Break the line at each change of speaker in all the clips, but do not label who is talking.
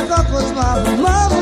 the couple's mama. mama.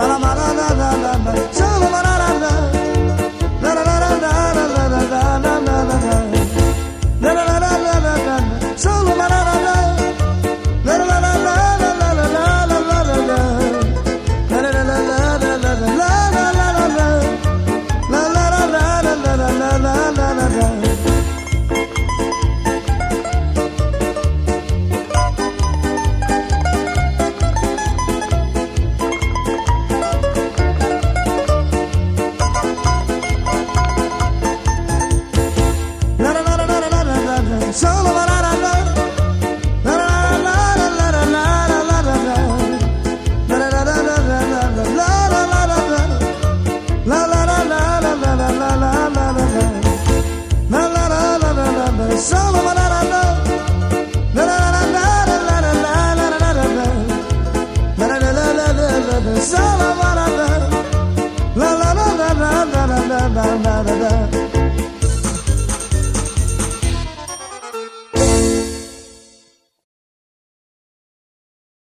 Salam na na na